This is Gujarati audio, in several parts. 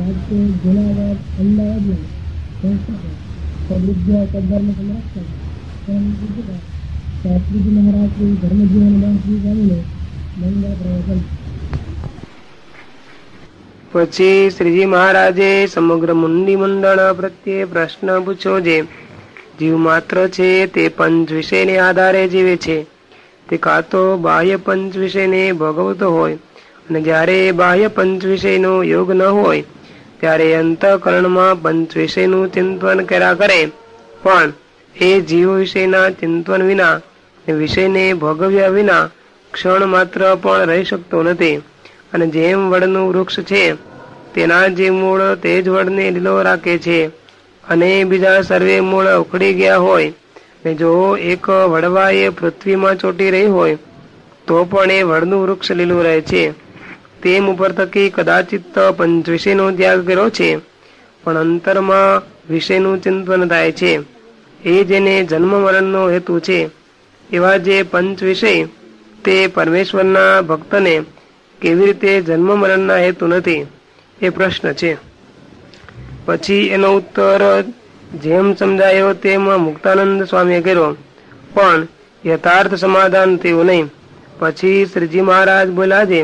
સાચે ગુણાવાદ અમદાવાદ સંસ્થાપક સદવિદ્યા સદધર્મ પૂજિકા શાસ્ત્રીજી મહારાજ શ્રી ધર્મજીવન દાસજી સ્વામીને પ્રવચન. પછી શ્રીજી મહારાજે સમગ્ર મુંડી મંડળ પ્રત્યે પ્રશ્ન પૂછ્યો જે, જીવ માત્ર છે તે પંચ વિષયને આધારે જીવે છે. તે કાં તો બાહ્ય પંચ વિષયને ભોગવતો હોય, અને જ્યારે બાહ્ય પંચ વિષયનો યોગ ન હોય ત્યારે અંતઃકરણમાં પંચ વિષયનું ચિંતન કર્યા કરે. પણ એ જીવ વિષયના ચિંતન વિના વિષયને ભોગવ્યા વિના ક્ષણ માત્ર પણ રહી શકતો નથી. અને જેમ વડનું વૃક્ષ છે, તેના જે મૂળ તે જ વડને લીલો રાખે છે. અને બીજા સર્વે મૂળ ઉખડી ગયા હોય, ને જો એક વડવાએ પૃથ્વીમાં ચોટી રહી હોય, તો પણ એ વડનું વૃક્ષ લીલું રહે છે. તેમ ઉપર થકી કદાચિત પંચ વિષયનો ત્યાગ કર્યો છે, પણ અંતરમાં વિષયનું ચિંતન થાય છે. એ જેને જન્મ મરણનો હેતુ છે, એવા જે પંચ વિષય તે પરમેશ્વરના ભક્તને કેવી રીતે જન્મ મરણના હેતુ નથી, એ પ્રશ્ન છે. પછી એનો ઉત્તર જેમ સમજાયો તેમ મુક્તાનંદ સ્વામીએ કર્યો, પણ યથાર્થ સમાધાન થયું નહીં. પછી શ્રીજી મહારાજ બોલ્યા છે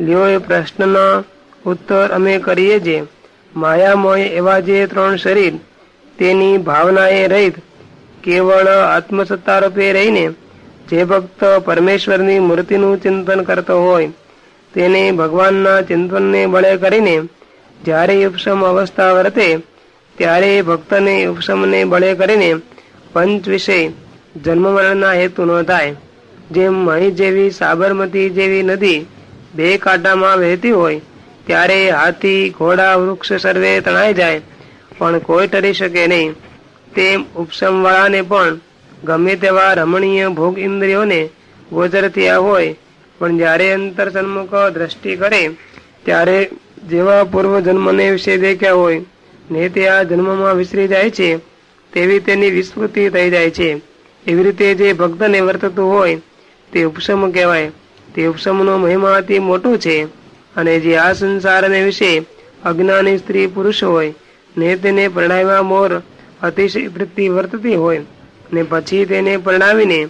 લ્યો એ પ્રશ્નનો ઉત્તર અમે કરીએ જે. માયામય એવા જે ત્રણ શરીર, તેની ભાવનાએ રહિત, કેવળ આત્મસત્તા રૂપે રહીને જે ભક્ત પરમેશ્વરની મૂર્તિનું ચિંતન કરતો હોય, તેને ભગવાનના ચિંતનને બળે કરીને જ્યારે ઉપશમ અવસ્થા વર્તે, ત્યારે ભક્તને ઉપશમને બળે કરીને પંચ વિષય જન્મ મરણના હેતુ ન થાય જેમ મહી જેવી સાબરમતી જેવી નદી બે કાંટામાં વહેતી હોય, ત્યારે હાથી, ઘોડા, વૃક્ષ સર્વે તણાઈ જાય. પણ કોઈ ટરી શકે નહીં. તેમ ઉપશમ વાળાને પણ ગમે તેવા રમણીય ભોગ ઇન્દ્રિયોને ગોચર થયા હોય. પણ જ્યારે અંતર સન્મુખ દ્રષ્ટિ કરે, ત્યારે જેવા પૂર્વ જન્મને વિશે દેખ્યા હોય, ને તે આ જન્મમાં વિસરી જાય છે, તેવી તેની વિસ્મૃતિ થઈ જાય છે. એવી રીતે જે ભક્તને વર્તતું હોય, તે ઉપશમ કહેવાય. તે ઉપશમનો મહિમા અતિ મોટો છે અને જે આ સંસારને વિશે અજ્ઞાની સ્ત્રી પુરુષ હોય, ને તેને પરણાવ્યા મોર અતિશય વૃત્તિ વર્તતી હોય, ને પછી તેને પરણાવીને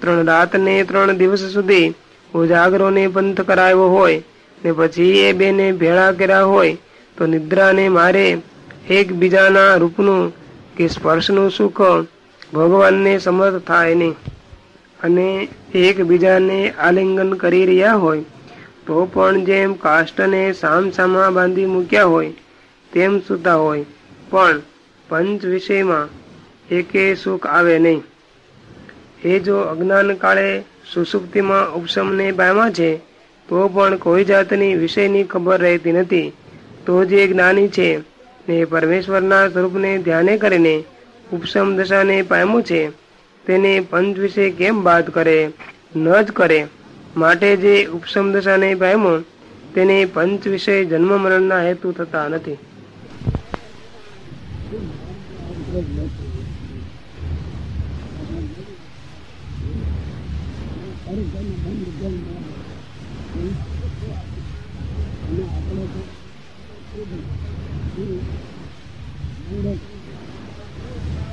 ત્રણ રાત ને ત્રણ દિવસ સુધી ઉજાગરોને પંથ કરાયો હોય, ને પછી એ બેને ભેળા કર્યા હોય, તો નિદ્રાને મારે એકબીજાના રૂપનું કે સ્પર્શનું સુખ ભગવાનને સમર્થ થાય નહીં. અને એકબીજાને આલિંગન કરી રહ્યા હોય, તો પણ જેમ કાષ્ટને સામસામા બાંધી મૂક્યા હોય, તેમ સુતા હોય. પણ પંચ વિષયમાં એકે સુખ આવે નહીં. એ જો અજ્ઞાન કાળે સુસુપ્તિમાં ઉપશમને પામ્યા છે, તો પણ કોઈ જાતની વિષયની ખબર રહેતી નથી. તો જે જ્ઞાની છે ને પરમેશ્વરના સ્વરૂપને ધ્યાને કરીને ઉપશમ દશાને પામ્યું છે. તેને પંચ વિશે કેમ વાત કરે, ન જ કરે? માટે જે ઉપસમ દશાને પામ્યો, તેને પંચ વિષય જન્મ મરણના હેતુ થતા નથી.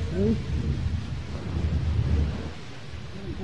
આપણે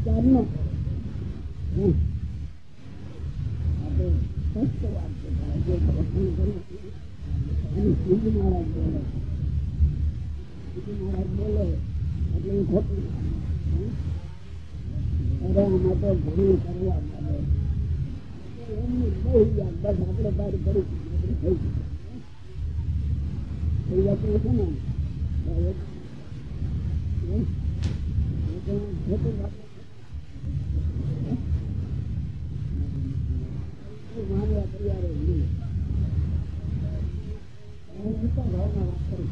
વિચારનો અને સિંધ મહારાજ બોલે સિંધ મહારાજ બોલે એટલે એ ખોટું અરે આમાં તો ઘણું કરવા મળે બહુ યાદ બસ આપણે બહાર કરી ઊંચા ભાવના વાત કરી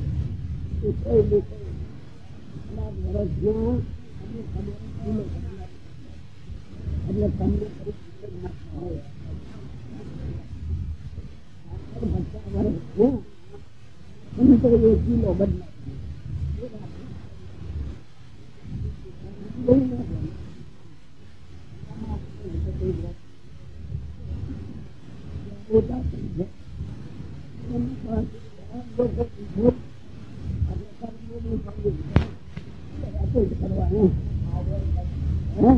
એ બી કઈ કલાક વર્ષ કિલો એટલે તમને હોય એ કિલો બદલાય બહુ ના બને. ઓછા થઈ જાય એમની પાસે આ લોકો ઊભો આપણે કર્મોનું પાડવું વાતો જ કરવાની હે?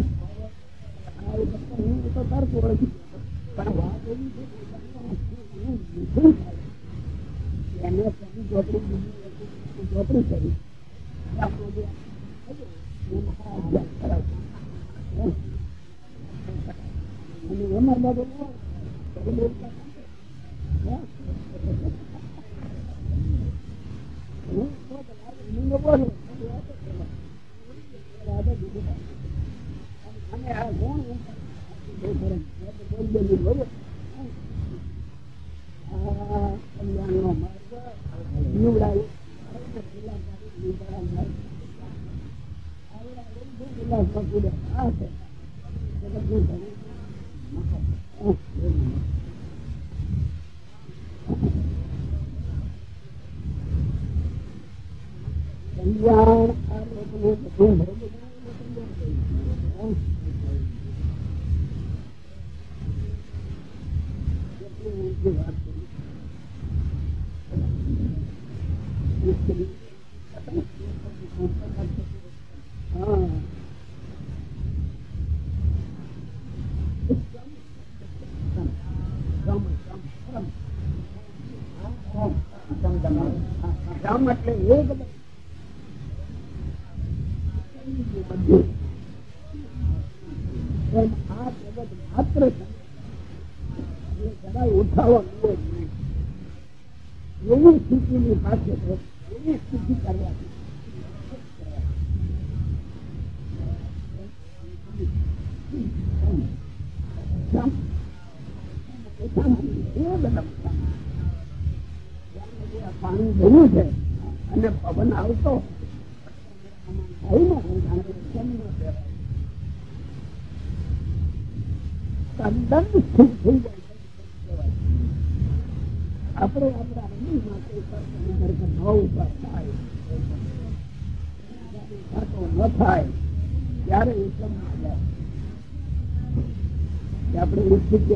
આ એ બધા હું તો તર્ક ઓળખી પણ વાત એવી છે કે તમને શું થાય? એને તેની ચોપડી બીજી ચોપડી કરી આપણે જે એમાં અભ્યાસ કરાવતો હે? અને એમાં બાબત હોય તો બોલતા હે? હું તો તમારે હું બોલું આ કોણ બહુ સરસ બોલ બોલી બોલો આ કલ્યાણનો માર્ગ નીવડાયું આ છે જગતનું ધણી. કલ્યાણ આ લોકોને બધું બરોબર કલ્યાણ કેટલી ઊંચી વાત કરી હા રામ એટલે એક બધું એમ આ જગત માત્ર છે એટલે જરાય ઉઠાવો મળે જ નહીં એવી સ્થિતિની પાસે તો એવી સ્થિતિ કરવા પાણી ભર્યું છે અને પવન આવતો હોય ને કેમ ન કહેવાય તદ્દન સ્થિર થઈ જાય આપણે આપણા અન્ય માટે ન ઉપર થાય ન થાય ત્યારે એકમમાં જાય કે આપણે એ સ્થિતિ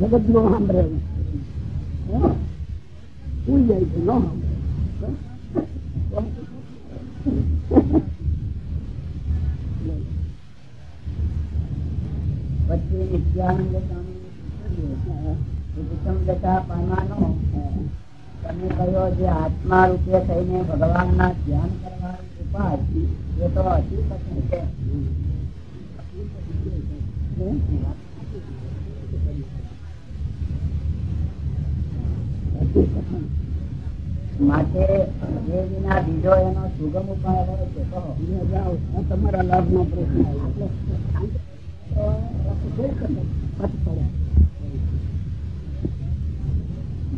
જગત નો સાંભળે સુઈ જાય છે ન પછી નિત્યાનંદ સ્વામી ઉત્તમ જતા પામવાનો તમે કહ્યો જે આત્મા રૂપે થઈને ભગવાનના ધ્યાન કરવાની એ તો હકીકત છે માટે વિના બીજો એનો સુગમ ઉપાય હોય છે તમારા લાભ નો પ્રશ્ન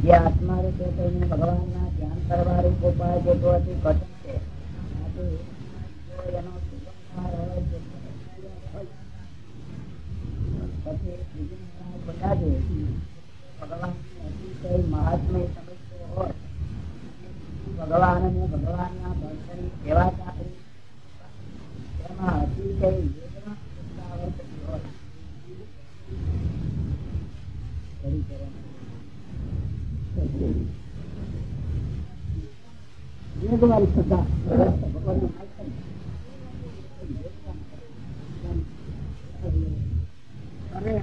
જે આત્મા રૂપે થઈને ભગવાનના ધ્યાન કરવા રૂપ ઉપાય જે તો અતિ કઠિન માટે જો એનો સુગમ ઉપાય હોય. છે પછી બીજું મહારાજ બોલ્યા છે ભગવાન અતિશય મહાત્મય સમજતો હોય ભગવાન અને ભગવાનના ભક્તની સેવા ચાકરી તેમાં અતિશય વેદના ઉત્સાહવર્તતી હોય ફરી કરો. વેગવાન થતા ભગવાનનું. અરે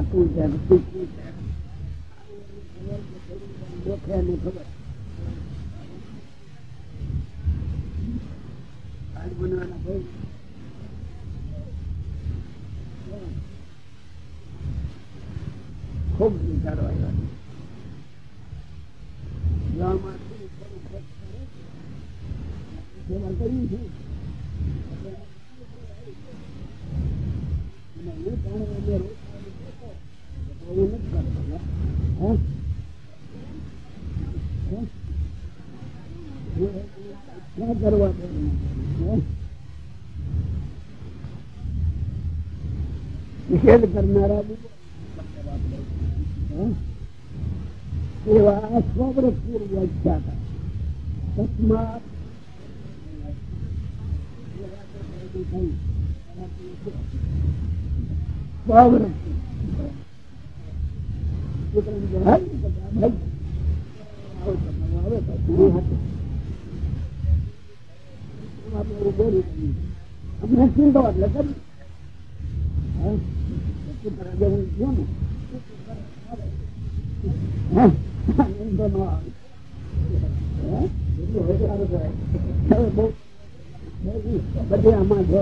કરવાનું છે. الذروة مش يذكر ما رابط أيوه الصبر الصور والشافع હવે ચિંતો એટલે બધી આમાં છે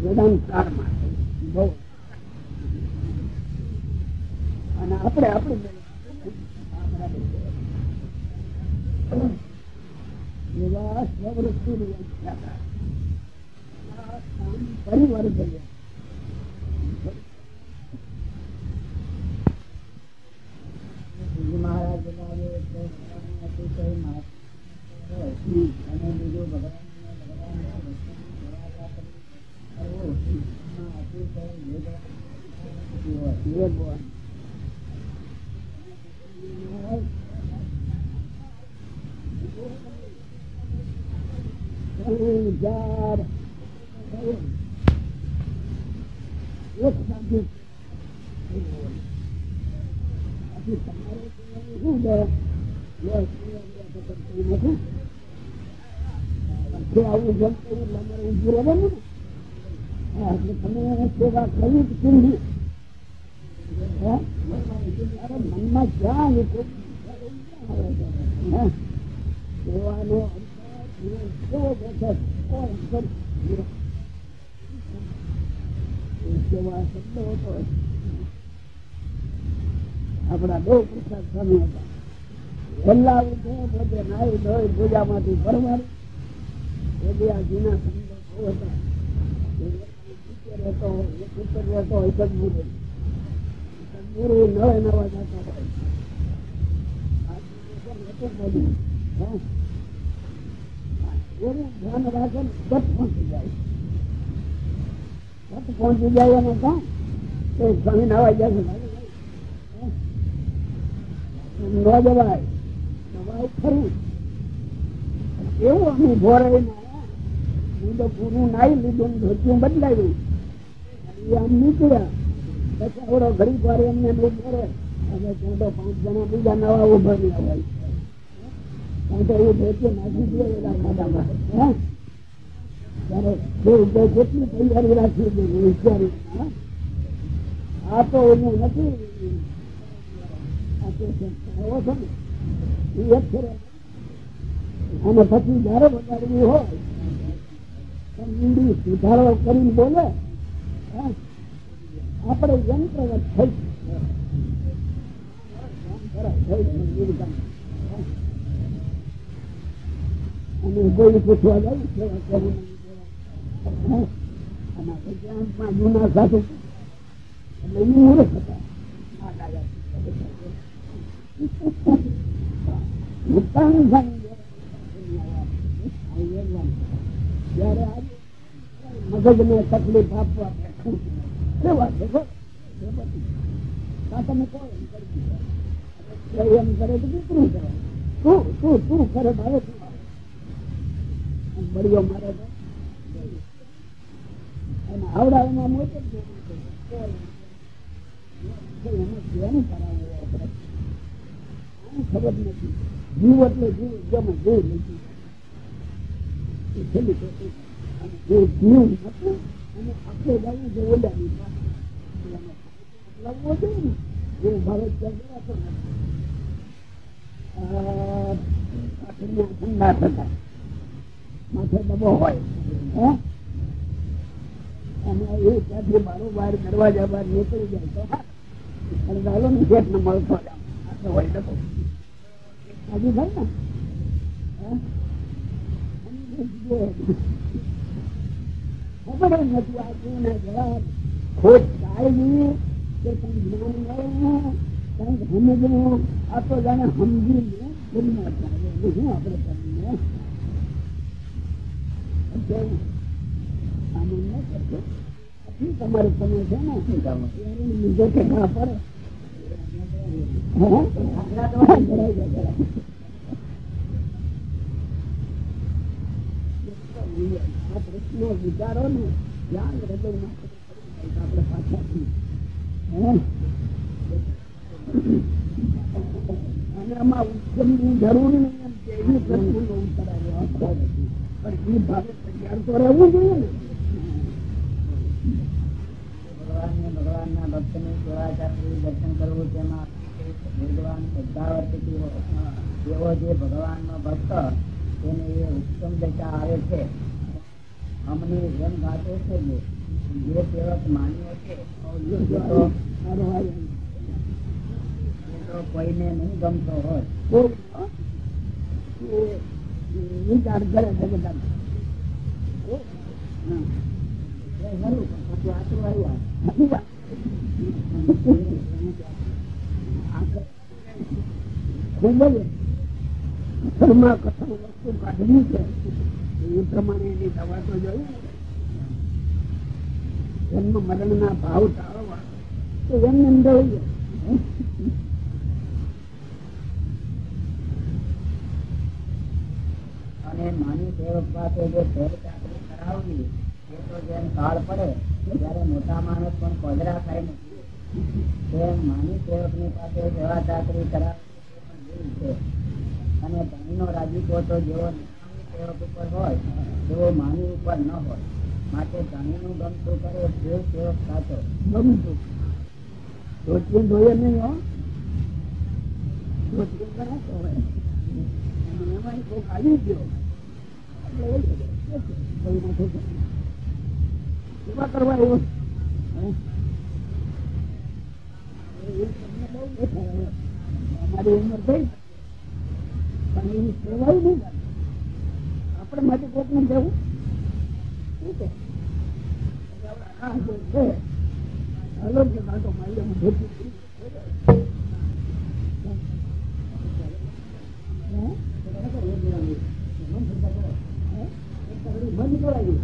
વેદાંત કાળમાં બહુ અને આપણે આપણે એવા સ્વવૃત્તિ પરિવર્તન મહારાજ. અને બીજું ભગવાનને ભગવાનના તમારે શું છે પછી આવું જમતું અમારે ઊભું રહેવાનું એટલે તમે સેવા કરવી જ અરે મનમાં જ્યાં સેવાનો આપણા બહુ પ્રસાદ સ્વામી હતા. છેલ્લા પોતે નાઈ ધોઈ જૂના શબ્દો બહુ હતા. રહેતો હોય નવે નવા જાતા હોય. આ એવું ધ્યાન રાખે ગત પહોંચી જાય. એવું અમે ભોરે હું પૂરું નાઈ લીધું ધોતું ધોતિયું બદલાવ્યું આમ નીકળ્યા. પછી આવડો ઘડી વાર એમને એમ ભરે અને પાંચ જણા બીજા નવા ઊભા રહ્યા કારણ કે એવું ધોતિયું નાખી દે એના ખાડામાં હે? ત્યારે બે કેટલી તૈયારી રાખી દીધી વિચારી હા? આ તો એનું નથી. તો અને પછી જયારે બગાડવી હોય તો ઈંડી સુધારો કરીને બોલે, હા? આપણે યંત્ર થઈ. અને કોઈ પૂછવા જાય સેવા આંખમાં જૂના સાધુ. એટલે એ મૂર્ખ હતા. તકલીફ આપવા સેવા છે. તમે કોણ? એમ કરી કરે તો શું કરે? તું તું તું કરે મારે? આમ બળીઓ મારે એના આવડાવવામાં મોટો ખબર નથી જીવ જીવ જેમાં જીવ નથી છેલ્લી. જે હતું અને આપણે જવું જે ઓલાની. ઓલાને જોઈએ એવું ભારત ઠંડા થતા માથે દબો હોય. અને એ ત્યાંથી બારોબાર દરવાજા બહાર નીકળી જાય તો મળતો હોય ડબો ખબર નથી આ શું ને જવાબ. ખોટ કાઢવી કે કંઈક જ્ઞાન મળવું કંઈક સમજવું. આ તો જાણે સમજીને આપણે કરીને કેવું? આનંદ ન કરજો. શું તમારું તમે છે ને શું કામ લીધે કે ઘા પડે પ્રશ્નો વિચારો ને ધ્યાન હૃદયમાં આમાં ઉત્તમની જરૂર નહીં એમ કે એ પ્રશ્નનો ઉત્તર. પણ એ ભાવે તૈયાર તો રહેવું જોઈએ ને. ભગવાનને ભગવાનના ભક્તને સેવા ચાકરી દર્શન કરવું તેમાં ભગવાન શ્રદ્ધાવર્તથી એવો જે ભગવાનનો ભક્ત તેને એ ઉત્તમ દશા આવે છે. અમને એમ ગાતો છે કે જે સેવક માન્યો છે કોઈને નહીં ગમતો હોય. કથનમાં કથન વસ્તુ કાઢવી છે એ પ્રમાણે એની દવા તો જોઈ. જન્મ મરણ ના ભાવ ટાળવા. તો એમને એમ અને નાની સેવક પાસે જે ફેર ચાકરી કરાવવી એ તો જેમ કાળ પડે ત્યારે મોટા માણસ પણ કોદરા થાય નથી. તેમ નાની સેવકની પાસે સેવા ચાકરી કરાવવી છે. અને ધણીનો રાજીપો તો જેવો સેવક ઉપર હોય તેવો માની ઉપર ન હોય. માટે ધણીનું ગમતું કરે તે સેવક સાચો. ગમતું ધોતિયું જોઈએ નહીં હો. ધોતિયું કરાતો હોય. એમાં એમાંય ખાલી ગયો. સેવા કરવા. અમારી ઉંમર થઈ પણ એની સેવા નહીં આપણે માટે કોકને જવું શું છે હલો કે કાંટો મારી હું ધોતી કરી. હે? બંધ કરાવી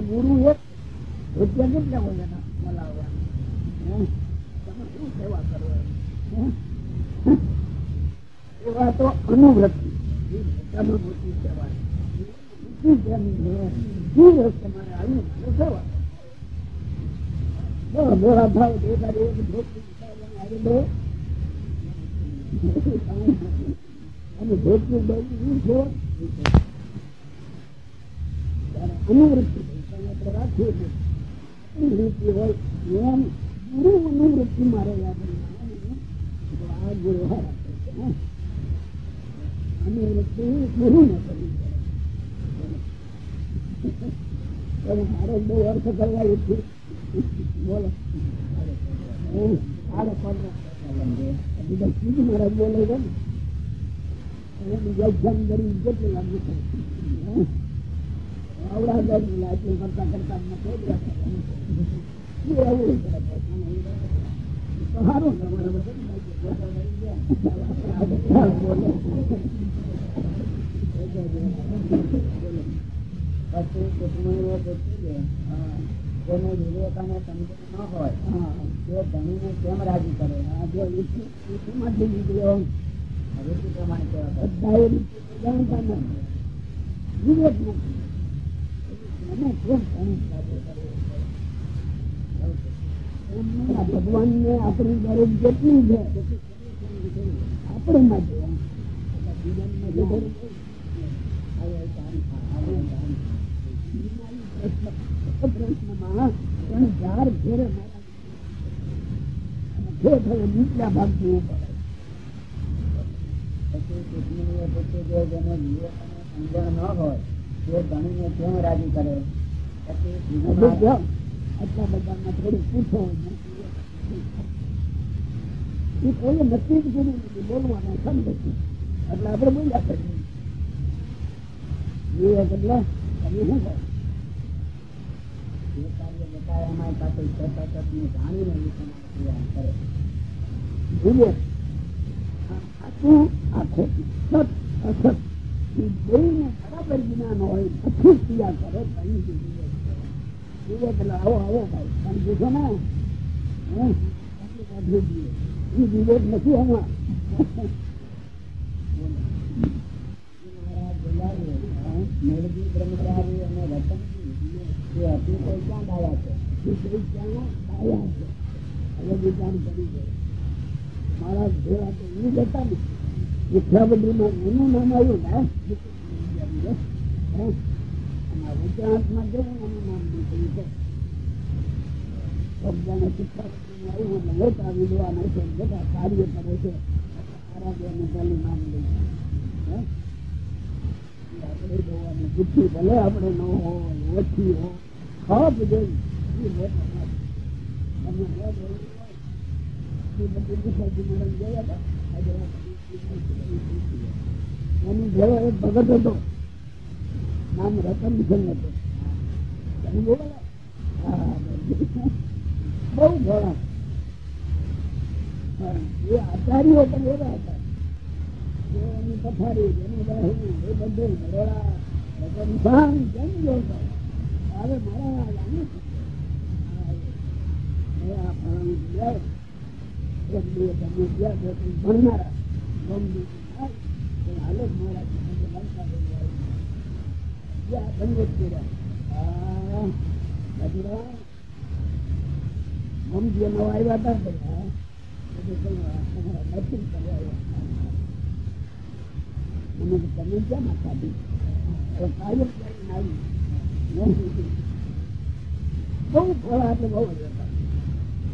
ગુરુ એક કેટલા હોય એના મલાવવા? તમે શું સેવા કરો? હે? તો અનુવૃત્તિ એ મોટી સેવા છે. ઊંચી જેની રસ્તે મારે આવ્યું દો. અને બહુ ઊંચું અનુવૃત્તિ પણ આપણે રાખીએ છીએ. ગુરુ અનુવૃત્તિ મારે યાદ ગુરુ અનુવૃત્તિ ગુરુને કરવી પડે. મારે બહુ અર્થ કરવા નથી બોલો. બીજા મારા બોલે છે? ને એને બીજા ધ્યાન કરી કેટલું લાગુ છે? આવડા આટલું કરતા કરતા છે. સારું તમારે પછી કુટુંબીઓ પૂછ્યું કે તેને વિવેક અને સમજણ ન હોય તે ધણીને કેમ રાજી કરે? જો ઈસુમાંથી નીકળ્યો ઋતુ પ્રમાણે કહેવાય? બધા જાણતા નથી. વિવેક નથી. મને કેમ ધણી સાથે નહીં, ભગવાનને આપણી દરેક જેટલી છે આપણે માટે. થાય, થાય. કેમ રાજી કરે આટલા બધામાં થોડું પૂછો એ કોઈ નક્કી બોલવાના એટલે આપણે બોલ્યા કરીએ એટલે શું કહો આ ખોટું સત અસત બેયને બરાબર જ્ઞાન હોય પછી ક્રિયા કરે તો અહીં જે વિવેક છે. વિવેક એટલે આવો આવો ભાઈ પણ પૂછો ને હે? આટલું નથી આમાં મહારાજ બોલાવીએ મેળવી બ્રહ્મચારી અને રતનજી એ અતિશય ક્યાં ડાયા છે ક્યાં છે હવે વિચાર કરી દે મારા જેવા તો એ જતા ને બધીમાં એનું નામ આવ્યું ને હે? ગુજરાતમાં જેવું એનું નામ નીકળ્યું છે શબ્દને આવ્યું એટલે મોટા વિદ્વાન હશે બધા કાર્ય કરે છે આરાધ્યનું નામ લઈ હે બુદ્ધિ ભલે આપણે ન હોય ઓછી હોય ખાપ જોઈ એ મોટા વાત. તમે ન જોયું ભગત હતો. નામ રતન સિંહ હતો. તમે બોલો. બહુ હા, એ આચાર્યો પણ એવા હતા. એની પથારી એનું બહેરું એ બધું રતન ભાન કેમ જોતો હવે મારા જાણું મમજી નવા આવ્યા હતા બધા તો તમે કાયમ કરીને આવી બહુ ફળ આપણે બહુ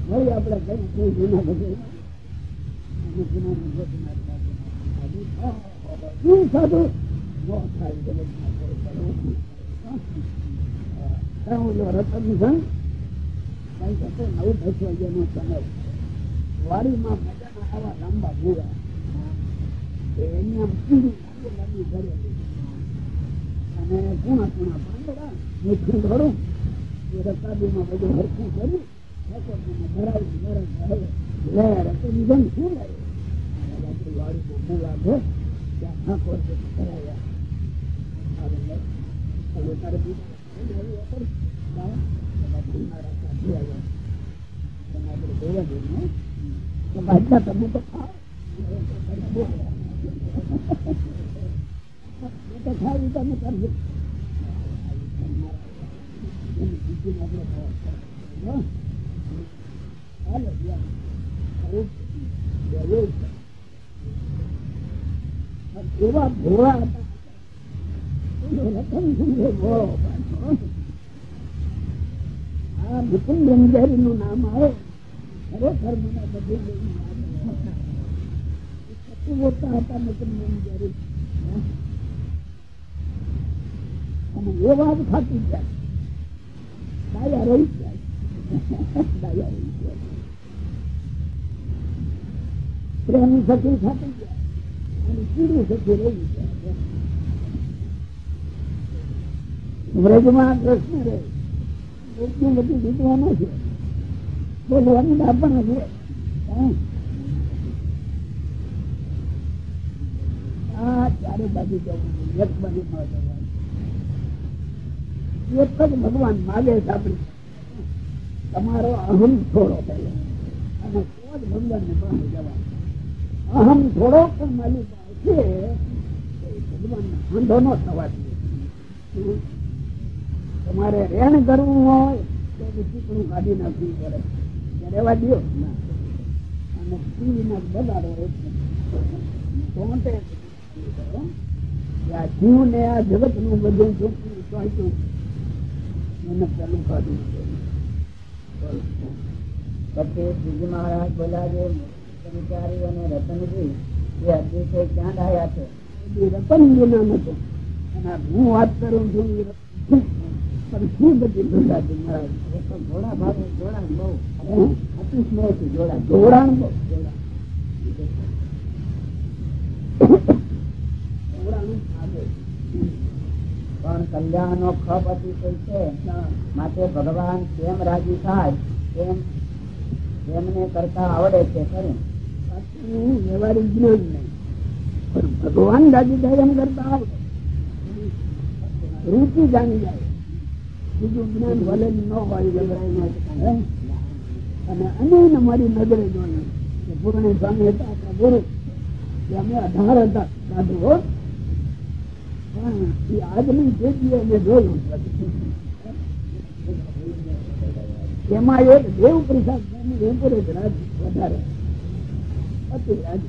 વળી આપણે કઈ કોઈ જૂના બધે અને સાધુ રતન નવ દસ વાગ્યાનો સમય વાડીમાં મજાના આવા લાંબા ભૂરા એની અને કુણા કુણા પાંદડા મીઠું ધોરું એ રકાબીમાં બધું હરખું કર્યું ભરાવી ભરાવી હવે લે રકાબી જન શું રાત્રિ વાડીમાં મૂળા છે ત્યાં આંખો છે કરાવ્યા હવે લે હવે તારે બીજા આવ્યું અસર લાવો બધા મારા સાથી આવ્યા તમે તો બાજરા પાછો આ મુકુંદ બ્રહ્મચારી નું નામ આવે ખરેખર મને બધું. એ હતા મુકુંદ બ્રહ્મચારી અને એ વાત ખાતી જાય ડાયા રહી જાય ડાયા રહી જાય પ્રેમ સખી ખાતી જાય અને ચીડી સખી રહી જાય વ્રજમાં પ્રશ્ન રહે એટલું બધું જીતવાનું છે બોલવાનું આપવાનું છે. આ ચારે બાજુ જવું એક બાજુ ન જવાનું એક જ ભગવાન માગે છે આપણે. તમારો અહમ થોડો પહેલો. અને તો જ ભગવાન ને પાસે જવાનું અહમ થોડો પણ મારી પાસે ભગવાન વાંધો નો થવા દે તમારે રેણ કરવું હોય તો ચીકણું કાઢી નાખવું પડે. રહેવા દો અને પીના બગાડો એટલે ટોંટે કરો. કે આ જીવ ને આ જગતનું બધું ચોખ્ખું ચોખ્ખું એને પેલું કાઢવું પછી શ્રીજી મહારાજ બોલ્યા જે બ્રહ્મચારી અને રતનજી એ અતિશય ક્યાં ડાયા છે? રતન નામ નતો અને હું વાત કરું છું પણ શું બધી ભૂલાતી મહારાજ? એ તો ઘોડા ભાવે જોડાણ બહુ? અતિશય છે જોડાણ જોડાણ બહુ. જોડાણ કલ્યાણ નો ખપ અતિશય છે. માટે ભગવાન કેમ રાજી થાય? તેમ તેમને કરતા આવડે છે ખરું? વ્યવહારિક જ્ઞાન નહીં. પણ ભગવાન રાજી થાય એમ કરતા આવડે. રૂચિ જાણી જાય. બીજું જ્ઞાન ભલે ન હોય? અને અન્ય મારી નજરે જોયું કે પૂર્ણી સ્વામી હતા ગુરુ અમે અઢાર હતા. સાધુ પણ એ આજની પેઢીએ અમે જોયું એમાં એક દેવ પ્રસાદ વધારે. અતિ રાજી.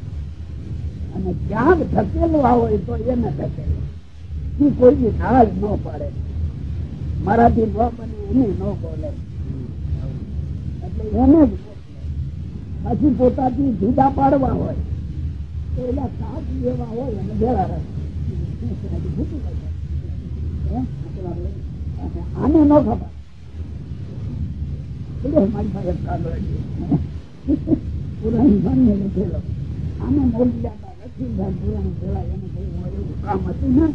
અને ક્યાંક ધકેલવા હોય તો એને ધકેલો. એ કોઈની નાળ ન પાડે. મારાથી ન બને, એને ન બોલે. એટલે એને જ પછી પોતાથી જુદા પાડવા હોય તો એના સાથ લેવા હોય અને ભેળા રાખે આને ન ખબર મારી પાસે કાગળ પુરાણી ભાઈને લખેલો આને મોકલ્યા હતા પુરાણી પેલા એને કહ્યું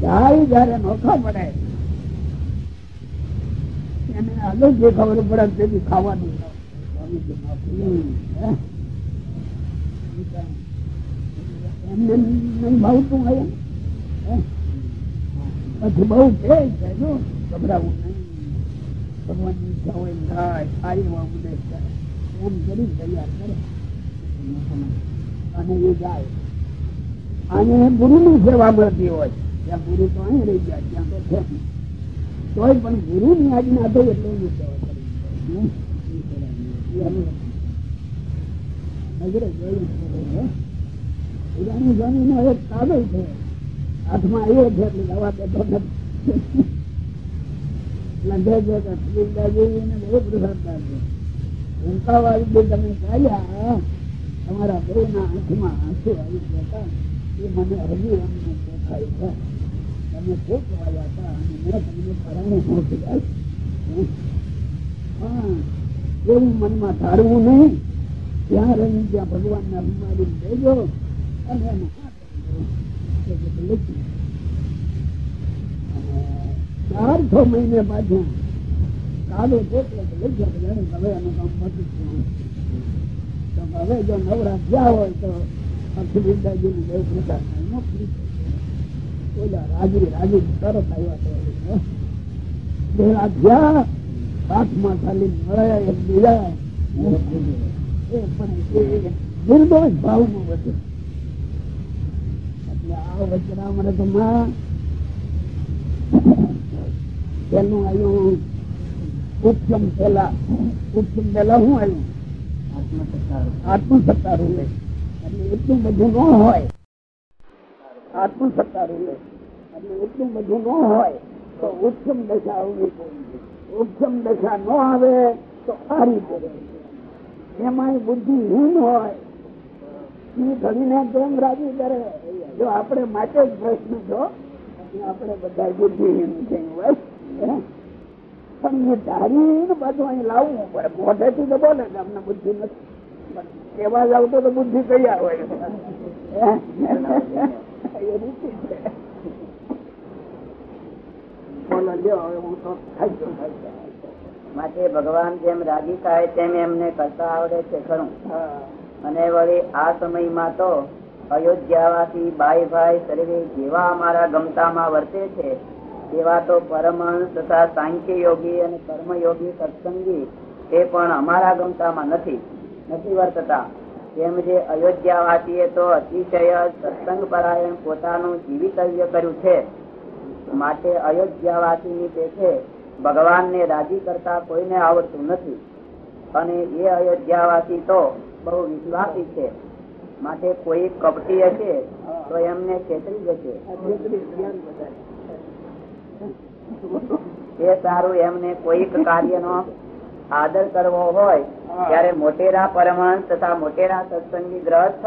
જાય જયારે નોખા પડે એને આગળ જે ખબર પડે તેથી ખાવાનું ખાવાની નહીં ભાવતું હોય પછી બહુ છે ગભરાવું નહીં ભગવાનની હોય એમ કરી તૈયાર કરે અને એ જાય અને ગુરુની સેવા મળતી હોય ત્યાં ગુરુ તો અહીં રહી ગયા ત્યાં તો. તોય પણ ગુરુની આજ્ઞા થઈ એટલે હું એક કાગળ છે હાથમાં એટલે દવા દેતો કે બહુ પ્રસાદદાર છે ઊંકાવાળી જે તમે ચાલ્યા તમારા બેના આંખમાં આંસુ આવી ગયા એ મને હજી અમને દેખાય છે. તમે ખૂબ આવ્યા હતા, અને મેં તમને પરાણે હમ. હા, એવું મનમાં ધારવું નહીં. ત્યાં રહી ત્યાં ભગવાન ના બીમારી લેજો. અને ચાર છ મહિને પાછું કાદો કે હવે કામ પતી ગયું હવે જો નવરા ગયા હોય તો અખિલિદાજીને દેવ પ્રકાર નોકરી રાજી રાજી તરત આવ્યા તો ભેળા થયા હાથમાં ખાલી મળ્યા એક બીજા નિર્દોષ ભાવમાં વધુ એટલે આ વચનામૃતમાં પેલું ઉત્તમ પેલા ઉત્તમ પેલા શું આવ્યું આત્મસત્તા રૂપે. એટલે એટલું બધું ન હોય. આત્મસત્તા રૂપે એટલે એટલું બધું ન હોય તો ઉત્તમ દશા આવવી જોઈએ ઉત્તમ દશા ન આવે તો આ રીતે એમાં બુદ્ધિ બુદ્ધિહીન હોય, એ કેમ રાજી કરે. જો આપણે માટે જ પ્રશ્ન છો આપણે બધા બુદ્ધિહીન છે? પણ એ ધારીને પાછું અહીં લાવવું પડે. મોઢેથી તો બોલે કે અમને બુદ્ધિ નથી. એવા જ જાવ તો તો બુદ્ધિ તૈયાર હોય. એ. માટે ભગવાન જેમ રાજી થાય તેમ એમને કરતા આવડે છે ખરું અને વળી આ સમયમાં તો અયોધ્યાવાસી બાઈ ભાઈ સર્વે જેવા અમારા ગમતામાં વર્તે છે તેવા તો પરમહંસ તથા સાંખ્ય યોગી અને કર્મયોગી સત્સંગી તે પણ અમારા ગમતામાં નથી નથી વર્તતા જેમ જે અયોધ્યાવાસીએ તો અતિશય સત્સંગ પરાયણ પોતાનું જીવિતવ્ય કર્યું છે. માટે અયોધ્યાવાસીની પેઠે ભગવાનને રાજી કરતા કોઈને આવડતું નથી. અને એ અયોધ્યાવાસી તો બહુ વિશ્વાસી છે. માટે કોઈ કપટી હશે તો એમને છેતરી જશે. એ સારું એમને કોઈક કાર્યનો આદર કરવો હોય ત્યારે મોટેરા પરમહંસ તથા મોટેરા સત્સંગી ગ્રહસ્થ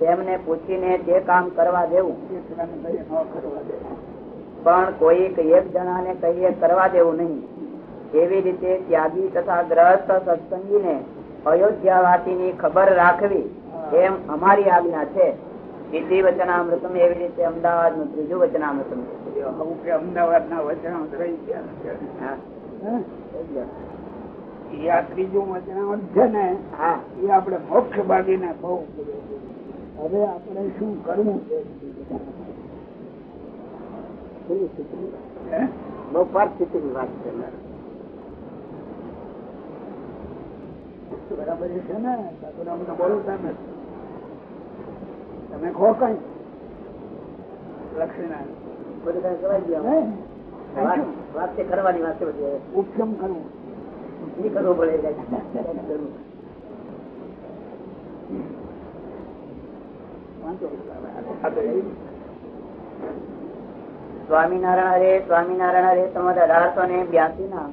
તેમને પૂછીને જે કામ કરવા દેવું. પણ કોઈક એક જણાને કહીએ કરવા દેવું નહીં. એવી રીતે ત્યાગી તથા ગ્રહસ્થ સત્સંગીને અયોધ્યાવાસીની ખબર રાખવી એમ અમારી આજ્ઞા છે. બીજી વચનામૃતમ એવી રીતે અમદાવાદનું ત્રીજું વચનામૃતમ. છે. અમદાવાદ ના વચનામૃત રહી ગયા. છે. હા. હે? ઈ આ ત્રીજું વચનામૃત છે ને એ આપણે મોક્ષ બાગીને બહુ હવે આપણે શું કરવું? છે બહુ પરિસ્થિતિ ની વાત છે બરાબર છે ને? સાધુરામ ને બોલતા નથી તમે ખો કઈ. લક્ષ્મીનારાયણ. બધું કઈ કહેવાય ગયું? વાત કરવાની વાત છે ઉપશમ કરવું. સ્વામિનારાયણ હરે સ્વામિનારાયણ હરે તમારે અઢારસો ને બ્યાસી ના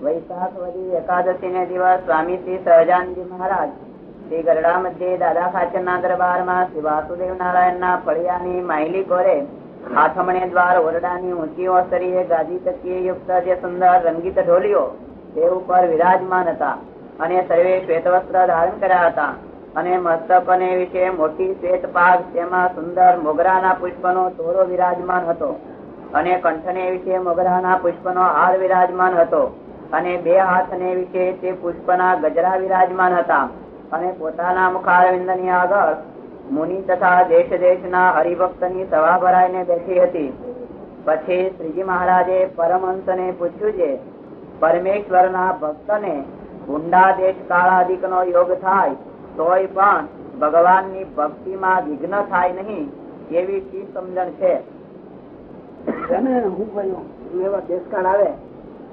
વૈશાખ વધી એકાદશી ને દિવસ સ્વામી શ્રી સહજાનજી મહારાજ શ્રી ગરડા મધ્ય દાદા ખાચર ના દરબારમાં શ્રી વાસુદેવ નારાયણ ના ફળિયાની માહિલી કોરે આથમણે દ્વાર ઓરડાની ઊંચી ઓસરીએ ગાદી તકીએ યુક્ત જે સુંદર રંગીત ઢોલીઓ તે ઉપર વિરાજમાન હતા અને સર્વે શ્વેત વસ્ત્ર ધારણ કર્યા હતા. અને મસ્તક અને વિશે મોટી શ્વેત પાગ, તેમાં સુંદર મોગરાના પુષ્પનો ચોરો વિરાજમાન હતો. અને કંઠને વિશે મોગરાના પુષ્પનો હાર વિરાજમાન હતો. અને બે હાથને વિશે તે પુષ્પના ગજરા વિરાજમાન હતા. અને પોતાના મુખારવિંદની આગળ મુનિ તથા દેશ દેશના હરિભક્તની સભા ભરાઈને બેઠી હતી. પછી શ્રીજી મહારાજે પરમહંસને પૂછ્યું છે પરમેશ્વરના ભક્તને ઊંડા દેશ કાળાદિક નો યોગ થાય તોય પણ ભગવાનની ભક્તિમાં વિઘ્ન થાય નહીં એવી શી સમજણ છે. હું કહ્યું એવા દેશકાળ આવે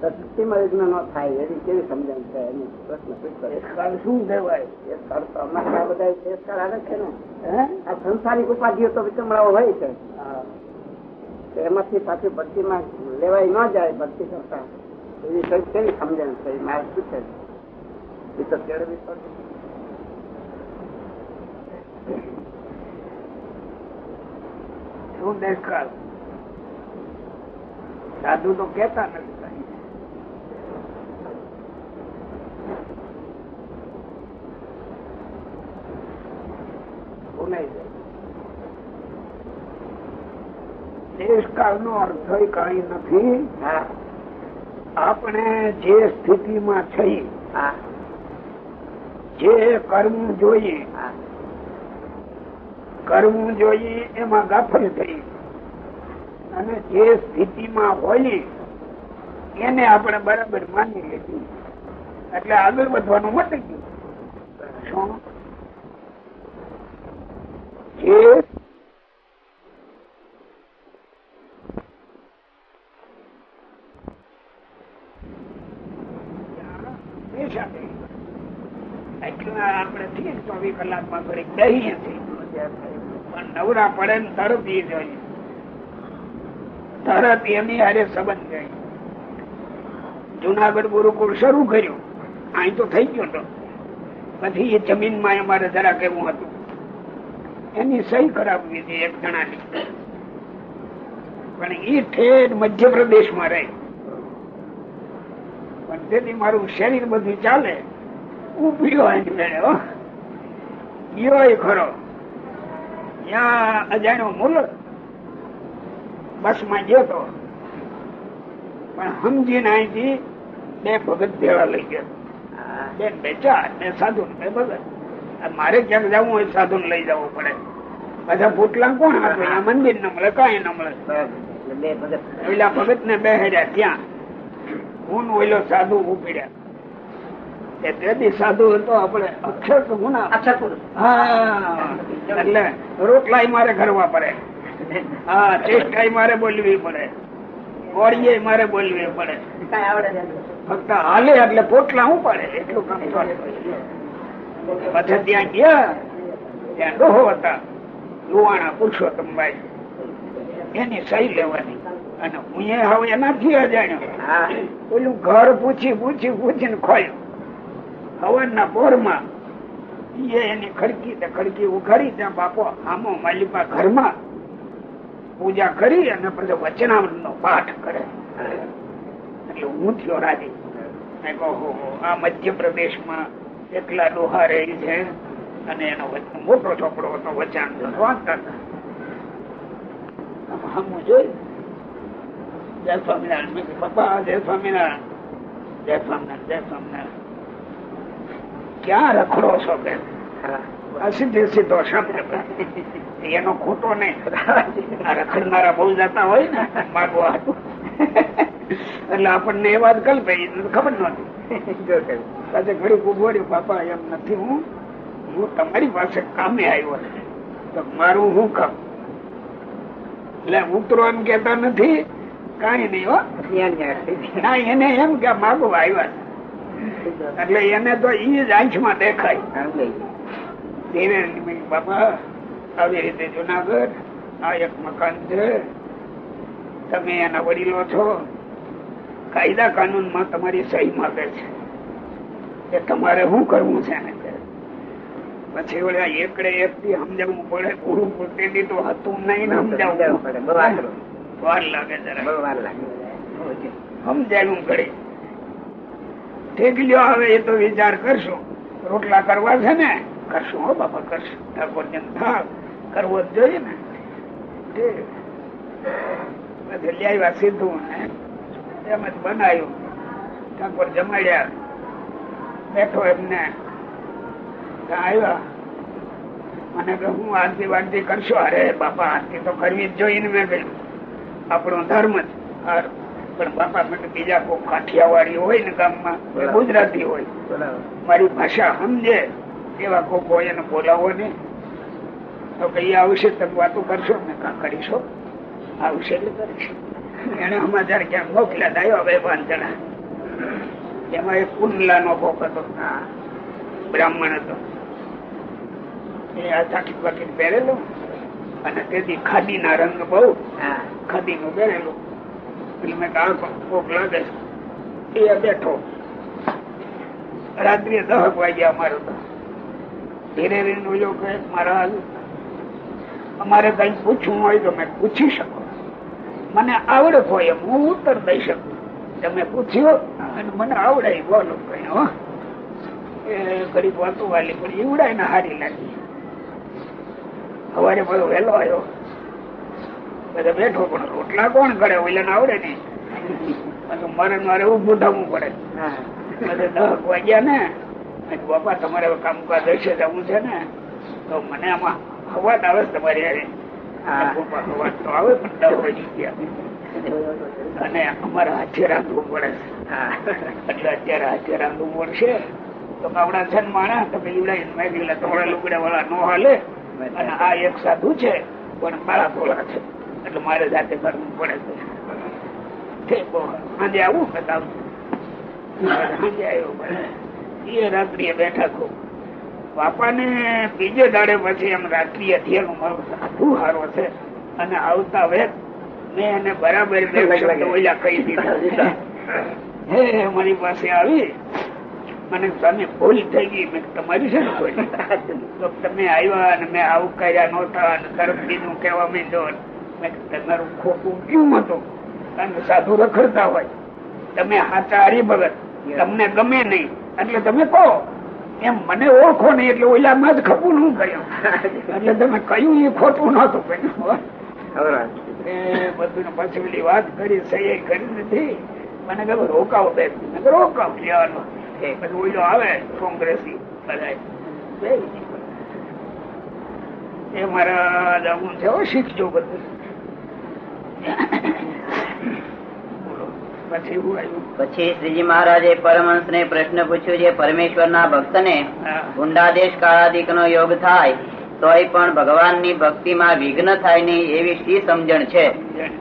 તો ભક્તિમાં વિઘ્ન ન થાય એવી કેવી સમજણ છે? એનો પ્રશ્ન શું કહેવાય? દેશકાળ તો અમારા બધા દેશકાળ આવે છે ને. આ સંસારિક ઉપાધિઓ તો વિચમણાઓ હોય છે. એમાંથી પાછી ભક્તિમાં લેવાય ન જાય ભક્તિ કરતા. એવી કઈ કેવી સમજણ છે, એ તો કેળવી પડે શું દેશકાળ સાધુ તો કેતા નથી. દેશકાળ નો અર્થ કઈ નથી. હા. આપણે જે સ્થિતિમાં છીએ જે કરવું જોઈએ કરવું જોઈએ એમાં ગાફલ થઈ. અને જે સ્થિતિમાં હોઈએ એને આપણે બરાબર માની લીધી. એટલે આગળ વધવાનું મટી ગયું. શું? જે હંમેશા થઈ. એટલા આપણે ઠીક ચોવીસ કલાકમાં ઘડીક બેસીએ છીએ. પણ નવરા પડે ને તરત એ જોઈએ તરત એની હારે સંબંધ જાય જુનાગઢ ગુરુકુળ શરૂ કર્યું. અહીં તો થઈ ગયો તો. પછી એ જમીનમાં અમારે જરા કેવું હતું. એની સહી કરાવવી હતી એક જણાની. પણ એ ઠેઠ મધ્યપ્રદેશમાં રહે. પણ તેથી મારું શરીર બધું ચાલે. ઉભ્યો એની મેળે ગયો ખરો. ત્યાં અજાણ્યો મુલક બસમાં ગયો તો. પણ સમજીને અહીંથી બે ભગત ભેળા લઈ ગયો. બે ચાર બે સાધુ બે ભગત મારે ક્યાંક જવું હોય સાધુ લઈ જવું પડે. બધા પોટલા કોણ આપે આ મંદિર ન મળે કઈ ન મળે. પેલા બે ભગત ને બે ને ત્યાં. હું ઓઈલો સાધુ ઉપડ્યા તેથી સાધુ હતો આપણે અક્ષર ગુના. અક્ષર હા એટલે રોટલાય મારે કરવા પડે. હા ચેષ્ટાય મારે બોલવી પડે. ગોળીએ મારે બોલવી પડે. કઈ આવડે ફક્ત હાલે એટલે પોટલા હું પડે? એટલું કામ પછી ત્યાં ગયા. ત્યાં ડોહો હતા. લુવાણા પુરુષોત્તમભાઈ એની સહી લેવાની. અને હું એ હવે એનાથી અજાણ્યો. હા. પેલું ઘર પૂછી પૂછી પૂછીને ખોયું હવનના ઈએ એની ખડકી તે ખડકી ઉઘાડી ત્યાં બાપો આમો માલિપા ઘરમાં પૂજા કરી અને પછી વચનામૃત નો પાઠ કરે. એટલે હું થયો રાજી. મેં કહું, "હો, હો, આ મધ્યપ્રદેશમાં એકલા ડોહા રહી છે અને એનો મોટો છોકરો હતો વચન વાંચતા હતા. હમું જોયું. જય સ્વામિનારાયણ. પપ્પા જય સ્વામિનારાયણ. જય સ્વામિનારાયણ જય સ્વામિનારાયણ. ક્યાં રખડો છો કે? સીધે સીધો શબ્દ. એનો ખોટો નહીં. રખડનારા બહુ જતા હોય ને માગવા હતું એટલે આપણને એ વાત કલ્પે ખબર નહોતી. પાછે ઘડી ઉભોડ્યું બાપા એમ નથી હું. હું તમારી પાસે કામે આવ્યો તો મારું હું કામ? એટલે ઉતરો એમ કેતા નથી. કઈ નહીં હો. ના એને એમ કે માગવા આવ્યા. એટલે એને તો ઈ જ આંખમાં દેખાય. ધીરે બાપા આવી રીતે જુનાગઢ આ એક મકાન છે. તમે એના વડીલો છો. કાયદા કાનૂનમાં તમારી સહી માગે છે. કે તમારે શું કરવું છે એને પછી આ એકડે એક થી સમજાવવું પડે. પૂરું પૂરતી તો હતું નહીં સમજાવવું પડે. વાર લાગે જરા. સમજાયું ઘડી. ઠીક લ્યો હવે એ તો વિચાર કરશું. રોટલા કરવા છે ને, કરશું હો બાપા, કરશું. ઠાકોર થાળ કરવો જ જોઈએ ને. પછી લઈ આવ્યા સીધું એમ જ બનાવ્યું. ઠાકોર જમાડ્યા. બેઠો એમને. આવ્યા. મને હું આરતી વારતી કરશો? અરે બાપા, આરતી તો કરવી જ જોઈએ મેં કહ્યું આપણો ધર્મ જ. પણ બાપા મેં બીજા કોઈ કાઠિયાવાડી હોય ને ગામમાં ગુજરાતી હોય. મારી ભાષા સમજે એવા કોક હોય એને બોલાવો ને તો કઈ આવશે તમે વાતો કરશો ને કા કરીશો? આવશે એટલે કરીશ. એને સમાચાર ક્યાંક મોકલ્યા દાયો બે પાંચ જણા. એમાં એક કુંડલા નો કોક હતો બ્રાહ્મણ હતો. એ આ ચાકી પાકી પહેરેલું અને તેથી ખાદી ના રંગ બહુ ખાદી નું પહેરેલું. એટલે મેં વાગ્યા અમારું ધીરે ધીરે મહારાજ અમારે કઈ પૂછવું હોય તો મેં પૂછી શકો. મને આવડત હોય એમ, હું ઉત્તર દઈ શકું. તમે પૂછ્યો, અને મને આવડે બોલો કઈ, હો. ગરીબ વાતો વાલી પણ ઈવડાય ને હારી લાગી. સવારે બધો વહેલો આવ્યો. બધા બેઠો પણ રોટલા કોણ કરે? ઓલા આવડે નહીં. મારે મારે ઉભું થવું પડે. દહક વાગ્યા ને બાપા તમારે કામકાજ હશે જવું છે ને તો મને આમાં હવાત આવે તમારી હારે. મેં કીધું, "બાપા, હવાત તો આવે પણ દહ વાગી ગયા. અને અમારે હાથે રાંધવું પડે. એટલે અત્યારે હાથે રાંધવું પડશે. તો કાવડા છે ને માણા તો પેલી મેં થોડા લુગડા વાળા નો હાલે. અને આ એક સાધુ છે પણ મારા થોડા છે. એટલે મારે જાતે કરવું પડે છે. ઠીક, બહુ સાંજે આવું? બતાવું. સાંજે આવ્યો બસ. એ રાત્રિએ બેઠા ખૂબ. બાપાને બીજે દાડે પછી એમ રાત્રિએ થયેલું મારું સાધુ હારો છે. અને આવતા વેત મેં એને બરાબર ઓલા કહી દીધા. હે મારી પાસે આવી. મને સ્વામી ભૂલ થઈ ગઈ. મેં તમારી છે તો તમે આવ્યા અને મેં આવું કર્યા નહોતા અને તરફ બીજું કહેવા માંડ્યો. તમારું ખોટું કેવું હતું? કારણ સાધુ રખડતા હોય. તમે હાચા હરિભગત તમને ગમે નહીં. એટલે તમે કહો. એમ મને ઓળખો નહીં એટલે ઓલામાં જ ખપું નું કર્યું. એટલે તમે કહ્યું એ ખોટું નતું બધું પછી પેલી વાત કરી સહી કરી નથી મને ખબર રોકાવો બે રોકાવ લેવાનો. પછી ઓલો આવે કોંગ્રેસી. એ મારા જવું છે શીખજો બધું. પછી શ્રીજી મહારાજે પરમહંસ ને પ્રશ્ન પૂછ્યો છે પરમેશ્વર ના ભક્ત ને ગુંડાદેશ કાળાદિક નો યોગ થાય તોય પણ ભગવાનની ભક્તિ માં વિઘ્ન થાય નહીં એવી શી સમજણ છે?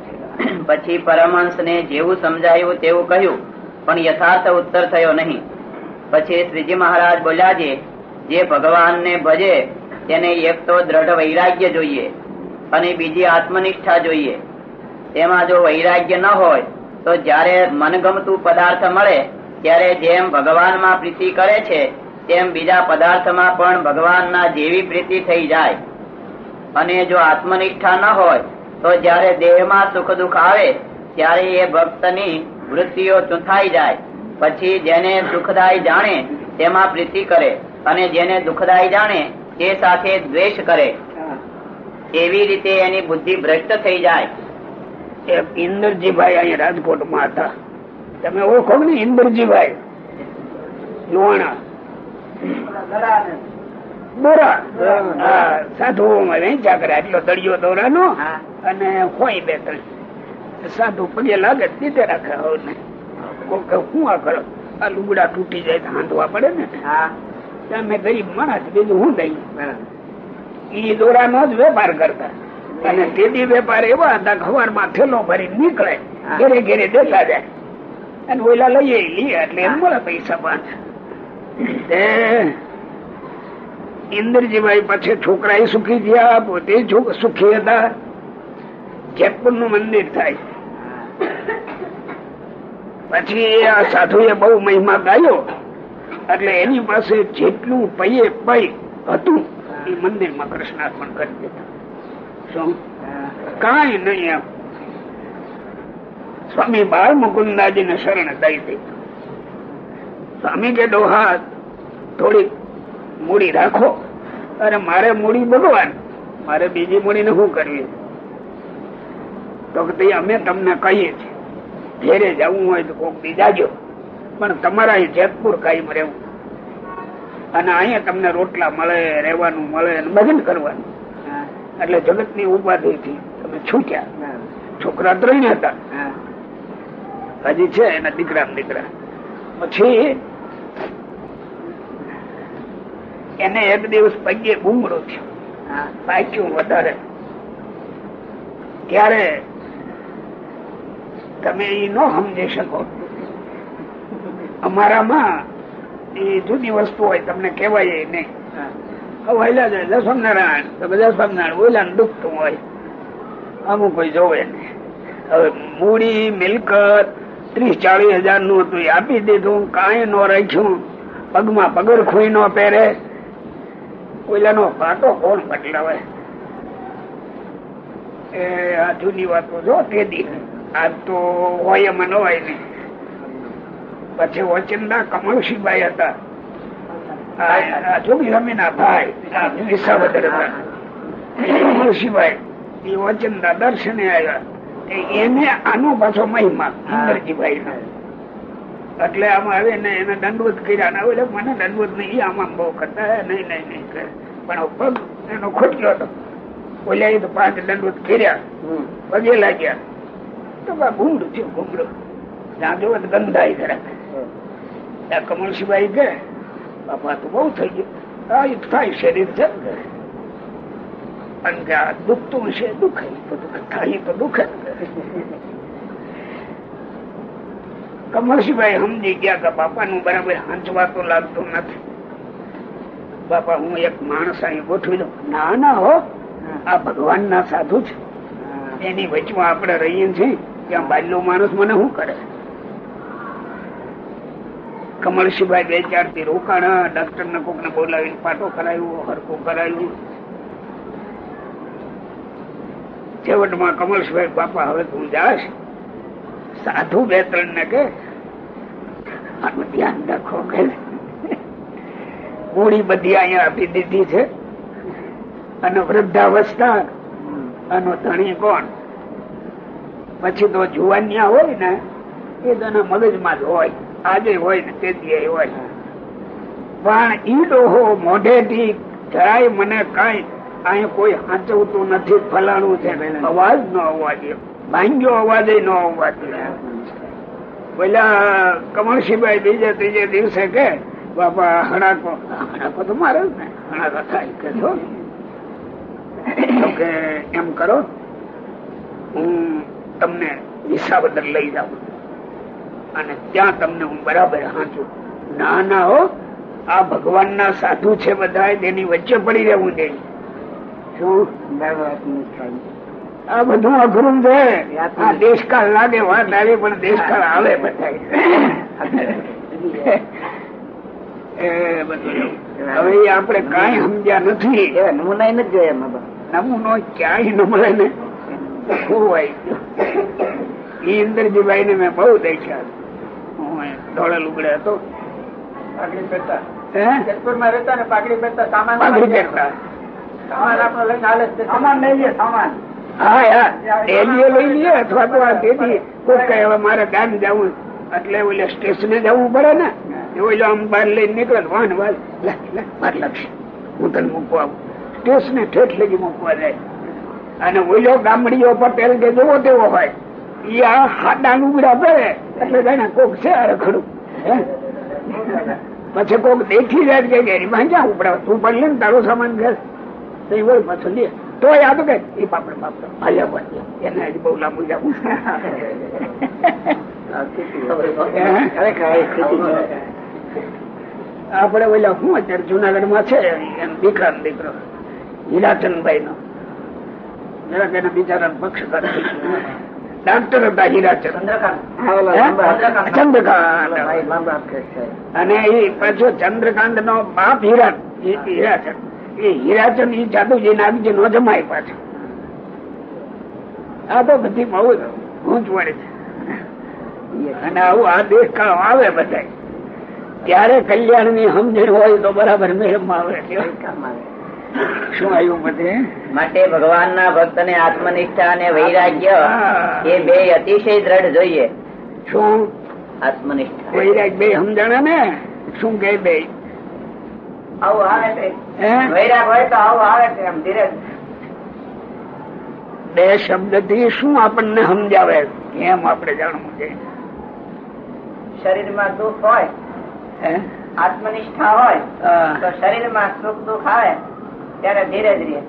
પછી પરમહંસ ને જેવું સમજાયું તેવું કહ્યું પણ યથાર્થ ઉત્તર થયો નહીં. પછી શ્રીજી મહારાજ બોલ્યા છે જે ભગવાન ને ભજે તેને એક તો દ્રઢ વૈરાગ્ય જોઈએ અને બીજી આત્મનિષ્ઠા જોઈએ. તેમાં જો વૈરાગ્ય ન હોય તો જયારે મનગમતું પદાર્થ મળે ત્યારે જેમ ભગવાનમાં પ્રીતિ કરે છે તેમ બીજા પદાર્થમાં પણ ભગવાનના જેવી પ્રીતિ થઈ જાય. અને જો આત્મનિષ્ઠા ન હોય તો જ્યારે દેહમાં સુખ દુઃખ આવે ત્યારે એ ભક્તની વૃત્તિઓ ચૂંથાઈ જાય. પછી જેને સુખદાય જાણે તેમાં પ્રીતિ કરે. અને જેને દુઃખદાયી જાણે તે સાથે દ્વેષ કરે. એવી રીતે એની બુદ્ધિ ભ્રષ્ટ થઈ જાય. એક ઇન્દ્રજીભાઈ અહીંયા રાજકોટમાં હતા. તમે ઓળખો ને ઇન્દ્રજીભાઈ? લુવાણા દોરા હા, સાધુઓમાં વેચા કરે એટલો દળિયો દોરાનો. અને હોય બે ત્રણ. સાધુ પગે લાગે દીધે રાખે હવે હું આ કરો? આ લુગડા તૂટી જાય તો હાંધવા પડે ને. હા. તમે ગરીબ માણસ બીજું હું દઈ એ દોરાનો જ વેપાર કરતા. અને તેડી વેપાર એવા હતા ખબરમાં થેલો ભરી નીકળે ઘેરે ઘેરે દેતા જાય. અને ઓલા લઈએ લઈએ એટલે એમ મળે પૈસા પાંચ ઇન્દ્રજીભાઈ પછી છોકરા સુખી થયા પોતે સુખી હતા. જેતપુરનું મંદિર થાય. પછી આ સાધુ એ બહુ મહિમા ગાયો. એટલે એની પાસે જેટલું પૈયે પૈ હતું એ મંદિરમાં કૃષ્ણાર્પણ કરી શું કાંઈ નહીં એમ સ્વામી બાળ મુકુંદાજી ને શરણ દઈ દે સ્વામી કે ડોહા થોડી મૂડી રાખો અરે મારે મૂડી ભગવાન મારે બીજી મૂડી ને શું કરવી તો કે અમે તમને કહીએ છીએ ઘેરે જવું હોય તો કોક બીજા જો પણ તમારા જેતપુર કાયમ રહેવું અને અહીંયા તમને રોટલા મળે રહેવાનું મળે બધું કરવાનું એટલે જગતની ઉપાધિ થી તમે છૂટ્યા. છોકરા ત્રણ હતા. હજી છે એના દીકરા દીકરા. પછી એને એક દિવસ પગે ગુમડો થયો. પાક્યું વધારે. ત્યારે તમે એ ન સમજી શકો. અમારામાં એ જુદી વસ્તુ હોય તમને કહેવાય નહીં. હવેલા જાય દસમ નારાયણ તો દસમ નારાયણ વહેલા ડૂબતું હોય. અમુક કોઈ જોવે હવે મૂડી, મિલકત, ત્રીસ ચાલીસ હજારનું હતું આપી દીધું, કાંઈ ન રાખ્યું. પગમાં પગર ખોઈ ન પહેરે. ઓલાનો પાટો કોણ બદલાવે એ આ જૂની વાતો જો તે દી. આ તો હોય એમાં ન હોય નહીં પછી વચનદા કમળસિંહભાઈ હતા. આ ભાઈ. વિસાવદર હતા કમળસિંહભાઈ એ વચનદા દર્શને આવ્યા. એને આનો પાછો મહિમા ઇન્દ્રજીભાઈ નો એટલે આમાં આવે ને એને દંડવત કર્યા ને હવે મને દંડવત નહીં આમાં બહુ કરતા નહીં નહીં નહીં કરે. પણ પગ એનો ખોટ્યો હતો. ઓલા એ તો પાંચ દંડવત કર્યા. પગે લાગ્યા. તો ઘૂમડું થયું ઘૂમડું ત્યાં જોવે ગંધાઈ જરા ત્યાં કમળસિંહભાઈ કે બાપા તો બહુ થઈ ગયું. આ થાય શરીર છે અને આ દુખતું છે દુખે. તો થાય તો દુખે. કમરસિંહભાઈ સમજી ગયા કે બાપા નું બરાબર હાંચવા તો લાગતો નથી. બાપા હું એક માણસ અહીં ગોઠવી દઉં. ના ના હો. આ ભગવાન ના સાધુ છે. એની વચમાં આપણે રહીએ છીએ. ત્યાં બાલ્યો માણસ મને શું કરે? કમળસિંહભાઈ બે ચારથી રોકાણા ડોક્ટર ને કોક ને બોલાવીને પાટો કરાવ્યો હરકો કરાવ્યું. છેવટમાં કમળસિંહભાઈ બાપા, હવે તું જાશ? સાધુ બે ત્રણ ને કે, આનું ધ્યાન રાખો કે. પૂરી બધી અહીંયા આપી દીધી છે. અને વૃદ્ધાવસ્થા, આનો ધણી કોણ? પછી તો જુવાનિયા હોય ને, એ તો મગજમાં જ હોય. આજે હોય ને તે દી હોય. પણ ઈ ડોહો મોઢેથી જરાય મને કઈ અહીં કોઈ સાચવતું નથી ફલાણું છે. અવાજ નો દે. ભાંગ્યો અવાજ ન દે. પેલા કમળસિંહભાઈ બીજે ત્રીજે દિવસે કે? બાપા હણાકો. હણાકો તો મારે જ ને. હણાકો થાય કે છો. કે એમ કરો હું તમને વિસાવદર લઈ જાઉં. અને ત્યાં તમને હું બરાબર હાંચું. ના ના હો. આ ભગવાન ના સાધુ છે બધા તેની વચ્ચે પડી રહેવું શું? આ બધું અઘરું છે. આ દેશકાળ લાગે વાત આવે પણ દેશકાળ આવે બધા. એ હવે એ આપણે કાંઈ સમજ્યા નથી. નમૂના નથી જોયા. નમૂનો ક્યાંય નમળે ને ખોવાઈ ગયો ઈ ઇન્દ્રજીભાઈ ને મેં બહુ દેખ્યા ધોળા લુગડે હતો. પાઘડી પહેરતા. જેતપુરમાં રહેતા ને પાઘડી પહેરતા સામાન પાઘડી પહેરતા. સામાન આપણો લઈને હાલે. સામાન લઈ લે સામાન. હા યાર ડેલીએ લઈ લઈએ અથવા તો આ તેથી કોઈ કહે હવે મારે ગામ જવું એટલે ઓલે સ્ટેશને જવું પડે ને એ ઓલો આમ બહાર લઈને નીકળે વાહન વાન વાલ લે લે માર લક્ષ. હું તને મૂકવા આવું. સ્ટેશને ઠેઠ લગી મૂકવા જાય. અને ઓલો ગામડીઓ પટેલ કે જેવો તેવો હોય આ હાડા લુગડા પહેરે એટલે જાણે કોક છે રખડું પછી કોક દેખી જાય કે ઘેરી માં ક્યાં ઉપડા? તું પણ લે ને તારો સામાન ઘર. તો વળી પાછો લે. તો યાદ કે એ પાપડ પાપડ ભાલ્યા એને હજી બહુ લાંબુ જવું આપડે ઓલા હું? અત્યારે જુનાગઢમાં છે. એમ દીકરા દીકરો હીરાચંદભાઈ નો જરાક એના બિચારા પક્ષ કરે ડાક્ટર હતા હીરાચંદ ચંદ્રકાંત અને એ પાછો ચંદ્રકાંત નો બાપ હીરા હીરાચંદ એ હીરાચંદ એ જાદુજી નાગજી નો જમાય પાછો આ તો બધી બહુ ઊંચ વળી છે અને આવું આ દેશકાળ આવે બધા ત્યારે કલ્યાણની સમજણ હોય તો બરાબર મેળમાં આવે શું આવ્યું બધે? માટે ભગવાનના ભક્તને આત્મનિષ્ઠા અને વૈરાગ્ય એ બે અતિશય દ્રઢ જોઈએ. શું? આત્મનિષ્ઠા. વૈરાગ બે સમજણ ને? શું કે બે? આવું આવે છે. વૈરાગ હોય તો આવું આવે છે એમ ધીરે બે શબ્દથી શું આપણને સમજાવે? એમ આપણે જાણવું છે? શરીરમાં દુઃખ હોય હે? આત્મનિષ્ઠા હોય તો શરીરમાં સુખ દુઃખ આવે. ત્યારે ધીરે ધીરે.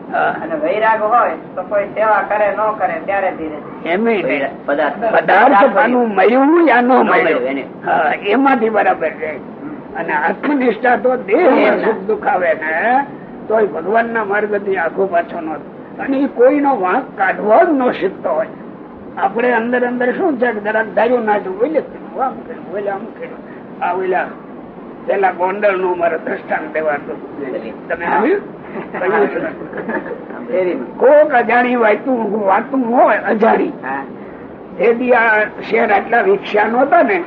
અને વૈરાગ હોય તો કોઈ સેવા કરે ન કરે ત્યારે ધીરે ધીરે. એમ ય નહીં. પદાર્થ. પદાર્થ પાનું મળ્યું યા ન મળ્યું મળ્યું? એને. હા એમાંથી બરાબર છે. અને આત્મનિષ્ઠા તો દેહ સુખ દુખાવે ને તોય ભગવાન ના માર્ગથી આખો પાછો નો અને એ કોઈનો વાંક કાઢવો જ ન શીખતો હોય. આપણે અંદર અંદર શું છે જરાક ધાર્યું ના છું આમ કર્યું આમ કર્યું. આ ઓલા પેલા ગોંડલનું મારે દ્રષ્ટાંત દેવાનું તમે કોક અજાણી વાતું વાંચતું હોય અજાણી. એથી આ શહેર આટલા વિકસ્યા નતા ને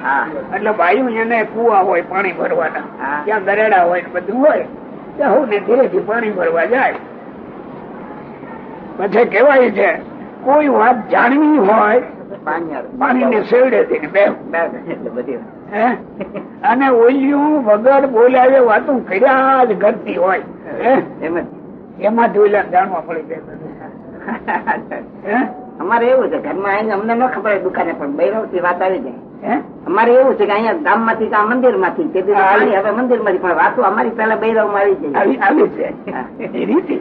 એટલે વાયુ એને કુવા હોય પાણી ભરવાના. ત્યાં દરેડા હોય બધું હોય. ત્યાં હું ને ધીરેથી પાણી ભરવા જાય. પછી કેવાય છે કોઈ વાત જાણવી હોય પાણી ને શેરડે બે બધી? અને ઓલિયું વગર બોલાવે વાતું કર્યા જ કરતી હોય. એમાં? એમ જ. એમાંથી ઓલા જાણવા પડી જાય અમારે એવું છે ઘરમાં આવીને અમને ન ખબર હોય દુકાને પણ બૈરવથી વાત આવી જાય. અમારે એવું છે કે અહીંયા ગામમાંથી આ મંદિરમાંથી તે હવે મંદિરમાંથી પણ વાતો અમારી પેલા બૈરવમાં આવી જાય. આવી છે. એ રીતિ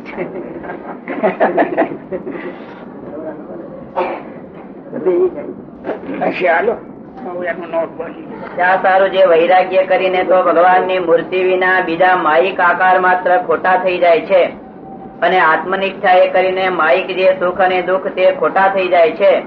નોટ બોલી જે વૈરાગ્ય કરીને તો ભગવાનની મૂર્તિ વિના બીજા માયિક આકાર માત્ર ખોટા થઈ જાય છે. અને આત્મનિષ્ઠા એ કરીને માયિક જે સુખ અને દુઃખ તે ખોટા થઈ જાય છે.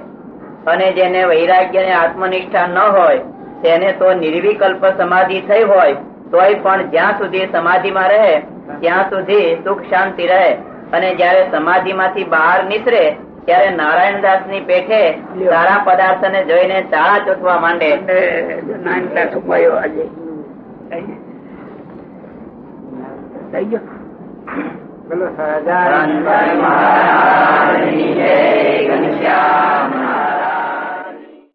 અને જેને વૈરાગ્ય અને આત્મનિષ્ઠા ન હોય, તેને તો નિર્વિકલ્પ સમાધિ થઈ હોય, તોય પણ જ્યાં સુધી સમાધિમાં રહે, ત્યાં સુધી સુખ શાંતિ રહે. અને જયારે સમાધિમાંથી બહાર નીકળે ત્યારે નારાયણદાસની પેઠે સારા પદાર્થ ને જોઈને ચાળા ચૂંટવા માંડે. નાનલા ઉપાયો આજે. થઈ ગયો. બોલો સહજાનંદ મહારાજની જય